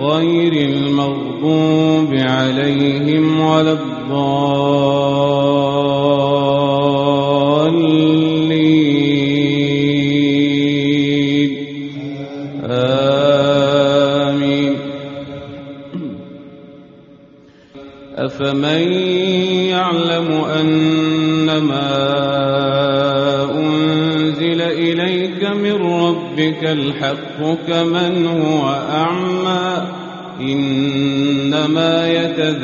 غير المغضوب عليهم ولا الضالين. آمين. أفمن يعلم أنما أنزل إليك من ربك الحق كمن هو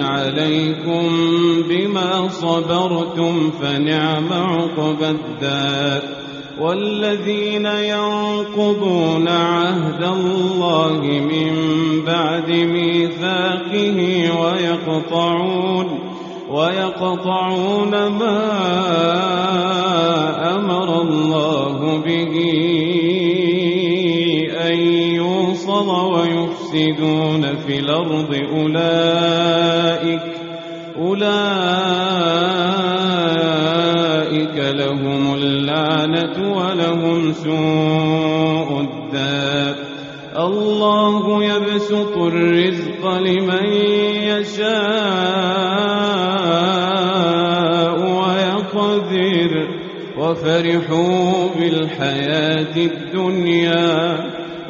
عليكم بما صبرتم فنعم عقبى الدار. والذين ينقضون عهد الله من بعد ميثاقه ويقطعون ويقطعون ما أمر الله به ويفسدون في الأرض أولئك أولئك لهم اللعنة ولهم سوء الدار. الله يبسط الرزق لمن يشاء ويقدر. وفرحوا بالحياة الدنيا.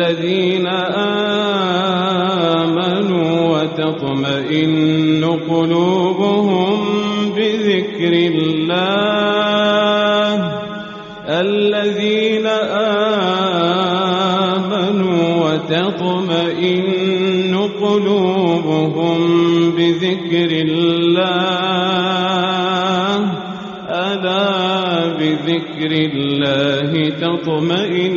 الذين آمنوا وتطمئن قلوبهم بذكر الله. الذين آمنوا وتطمئن قلوبهم بذكر الله. ألا بذكر الله تطمئن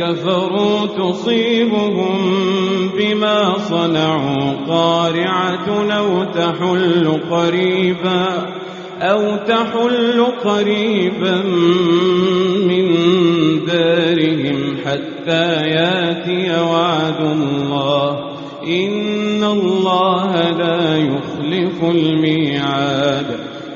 كفروا تصيبهم بما صنعوا قارعة أو تحل قريبا أو تحل قريبا من دارهم حتى يأتي وعد الله إن الله لا يخلف الميعاد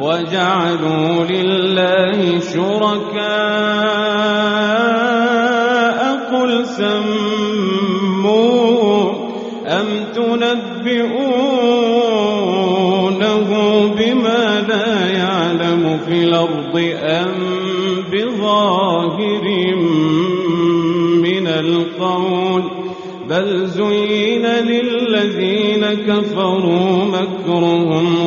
وجعلوا لله شركاء. قل سموا أم تنبئونه بما لا يعلم في الأرض أم بظاهر من القول؟ بل زين للذين كفروا مكرهم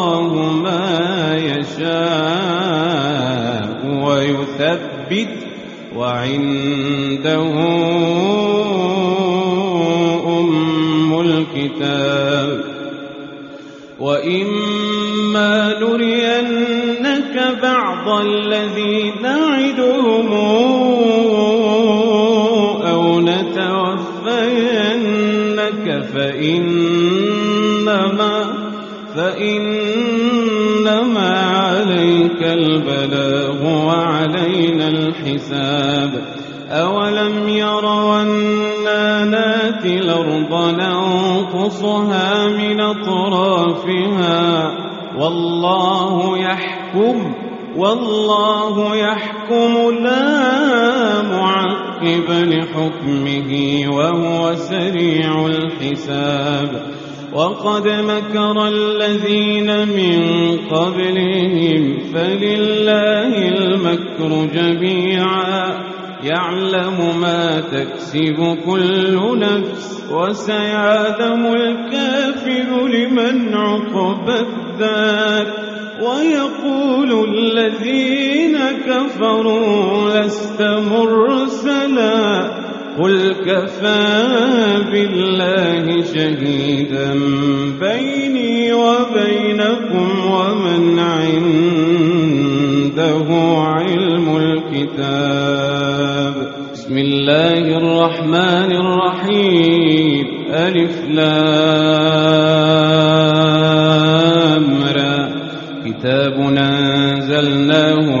ويثبت وعنده أم الكتاب. وإما نرينك بعض الذي نعدهم أو نتوفينك فإنما فإنما البلاغ وعلينا الحساب أولم يروا أنا ناتي الأرض ننقصها من أطرافها والله يحكم والله يحكم لا معقب لحكمه وهو سريع الحساب وقد مكر الذين من قبلهم فلله المكر جميعا. يعلم ما تكسب كل نفس وسيعلم الكافر لمن عقب الدار ويقول الذين كفروا لست مرسلا. قل كفى بالله شهيدا بيني وبينكم ومن عنده علم الكتاب. بسم الله الرحمن الرحيم. ألف لامرى كتاب أنزلناه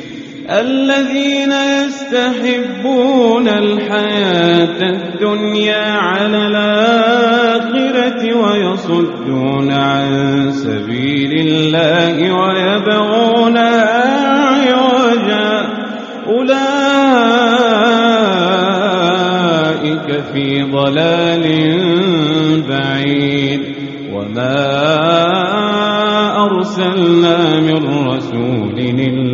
الذين يستحبون الحياة الدنيا على الآخرة ويصدون عن سبيل الله ويبغونها عوجا. أولئك في ضلال بعيد. وما أرسلنا من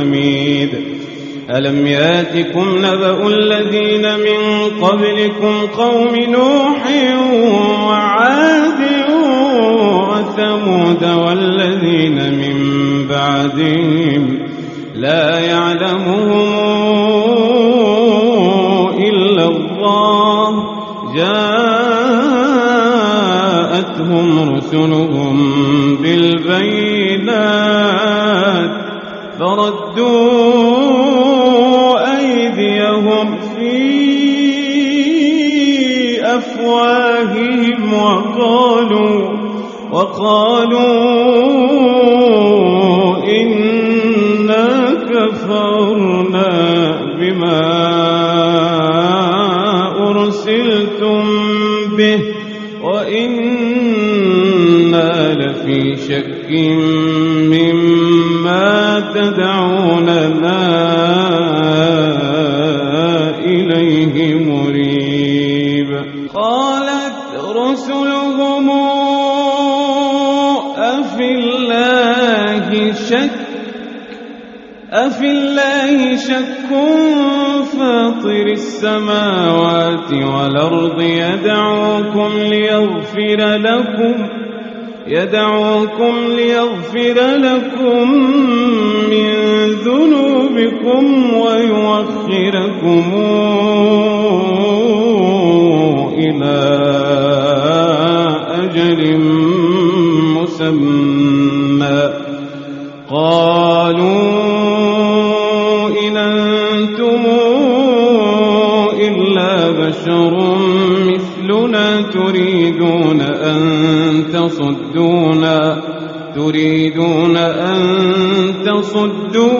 حميد. ألم ياتكم نبأ الذين من قبلكم قوم نوح وعاد وثمود والذين من بعدهم لا يعلمهم بشر مثلنا تريدون أن تصدونا تريدون أن تصدونا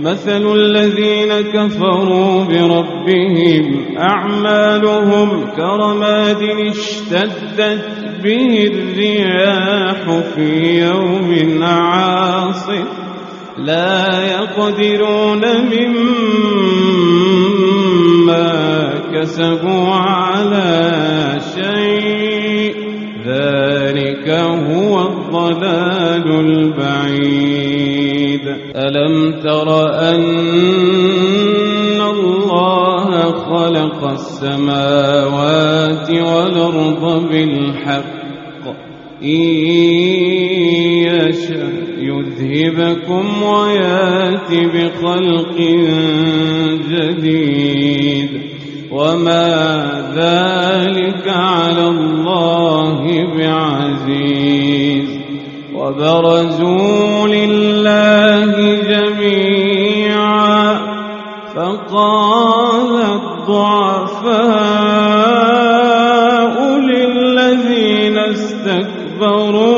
مثل الذين كفروا بربهم أعمالهم كرماد اشتدت به الرياح في يوم عاصف لا يقدرون مما كسبوا على شيء ذلك هو الضلال البعيد ألم تر أن الله خلق السماوات والأرض بالحق؟ إن يشأ يذهبكم ويات بخلق جديد. وما ذلك على الله بعزيز. وبرزوا لله جميعا فقال الضعفاء للذين استكبروا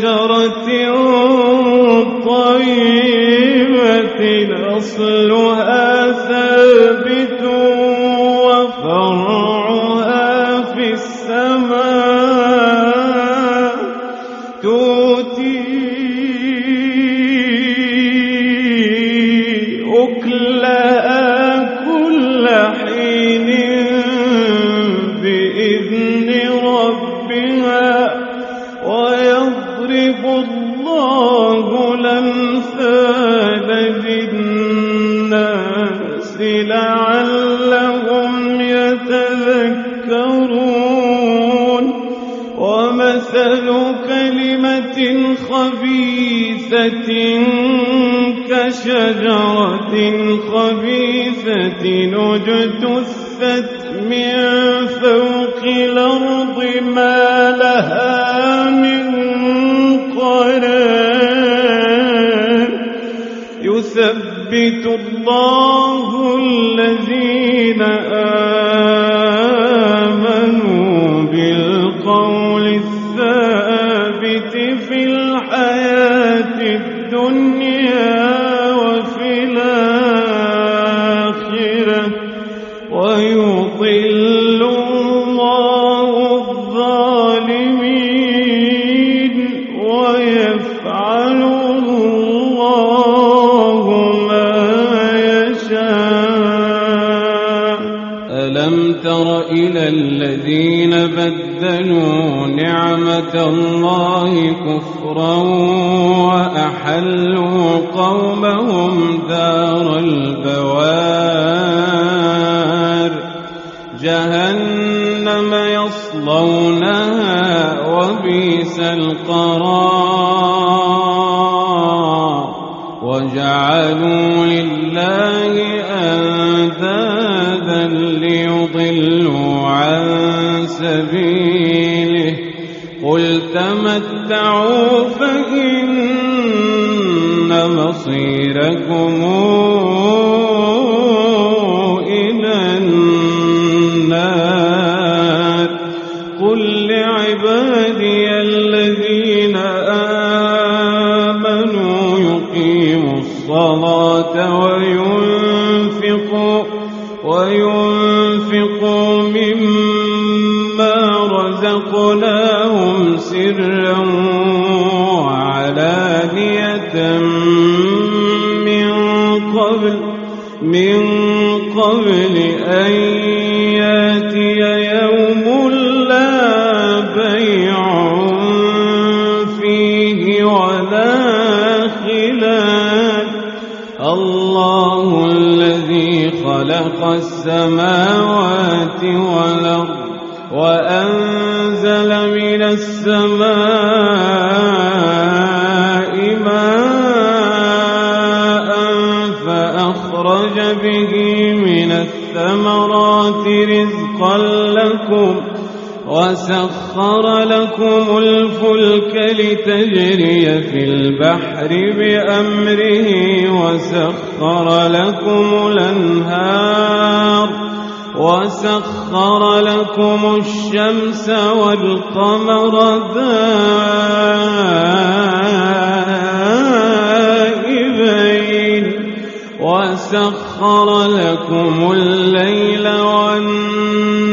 يثبت الله الذين آمنوا آمنوا يقيموا الصلاة وينفقوا وينفقوا مما رزقناهم سرا وعلانية من قبل من خلق السماوات والأرض وأنزل من السماء ماء فأخرج به من الثمرات رزقا لكم وسخر لكم الفلك لتجري في البحر البحر بأمره وسخر لكم الأنهار وسخر لكم الشمس والقمر دائبين وسخر لكم الليل والنهار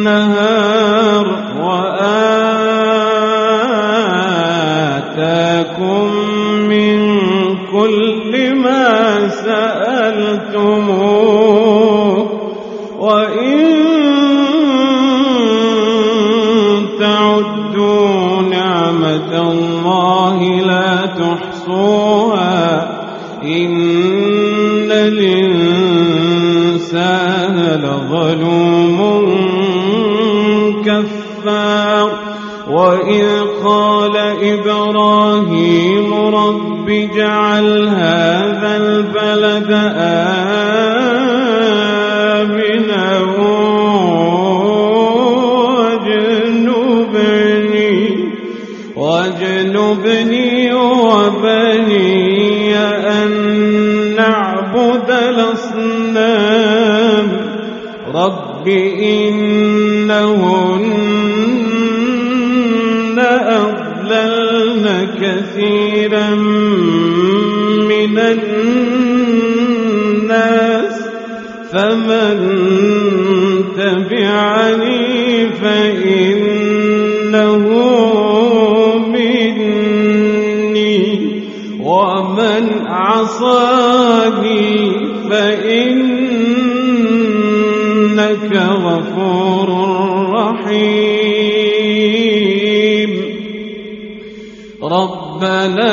ربنا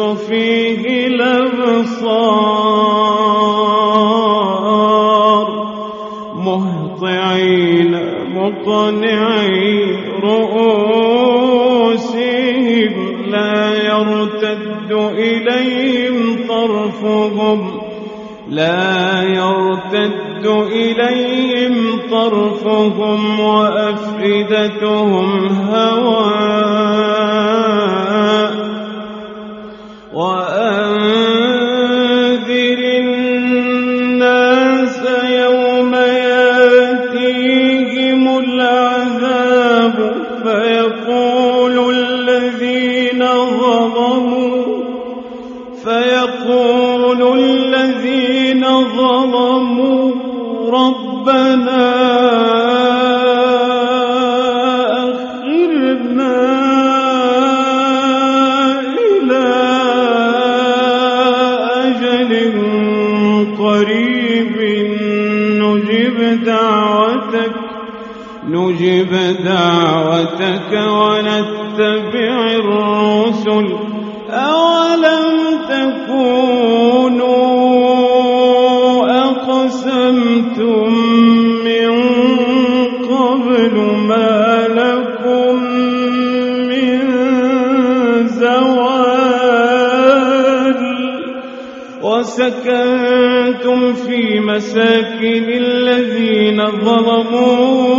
فيه الأبصار. مهطعين مقنعي رؤوسهم لا يرتد إليهم طرفهم. لا يرتد إليهم طرفهم وأفئدتهم هواء دعوتك ونتبع الرسل أولم تكونوا أقسمتم من قبل ما لكم من زوال وسكنتم في مساكن الذين ظلموا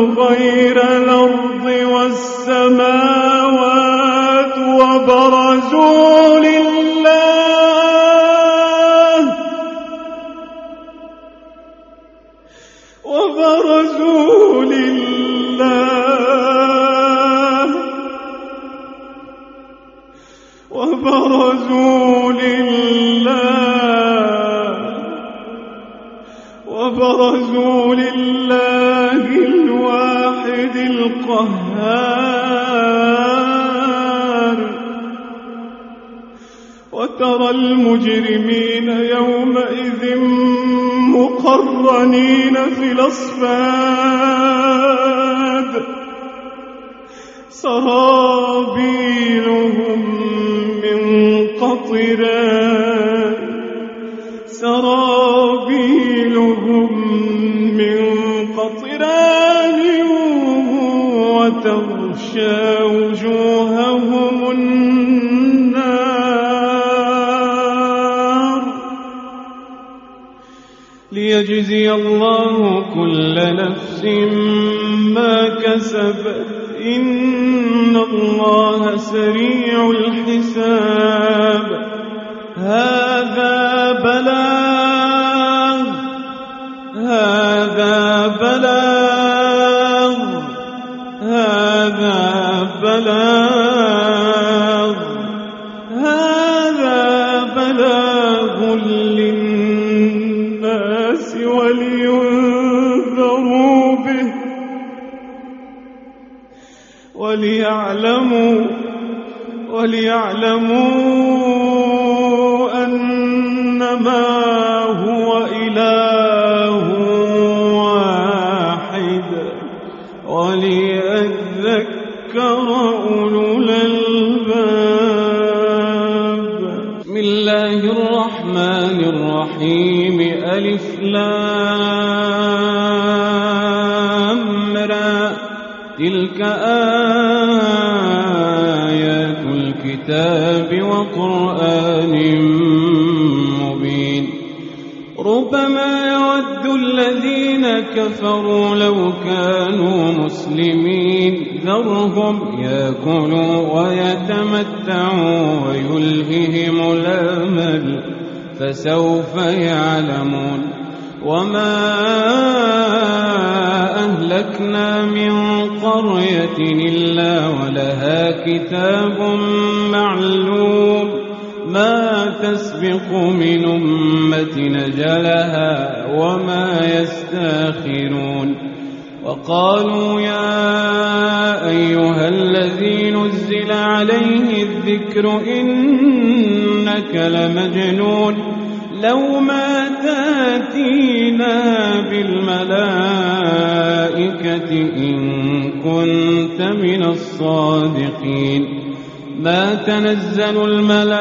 غير في الأصفاد كل إنك لمجنون لو ما تأتينا بالملائكة إن كنت من الصادقين. ما تنزل الملائكة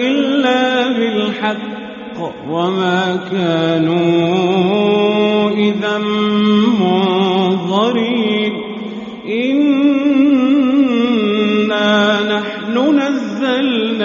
إلا بالحق وما كانوا إذا منظرين. إنا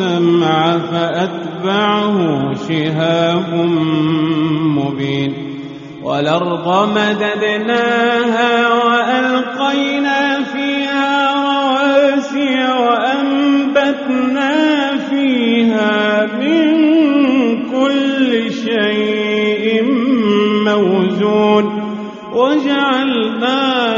السمع فأتبعه شهاب مبين والأرض مددناها وألقينا فيها رواسي وأنبتنا فيها من كل شيء موزون وجعلنا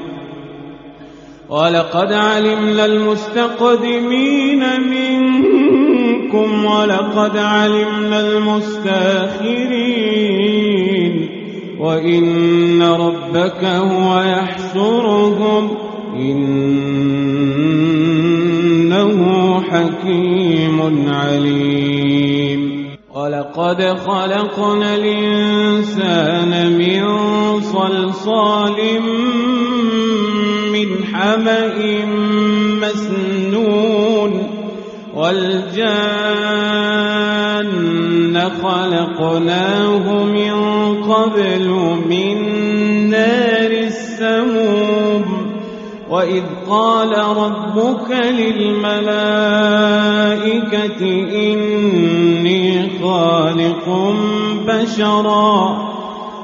ولقد علمنا المستقدمين منكم ولقد علمنا المستأخرين وإن ربك هو يحشرهم إنه حكيم عليم ولقد خلقنا الإنسان من صلصال من حمأ مسنون والجان خلقناه من قبل من نار السموم وإذ قال ربك للملائكة إني خالق بشرا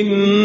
إن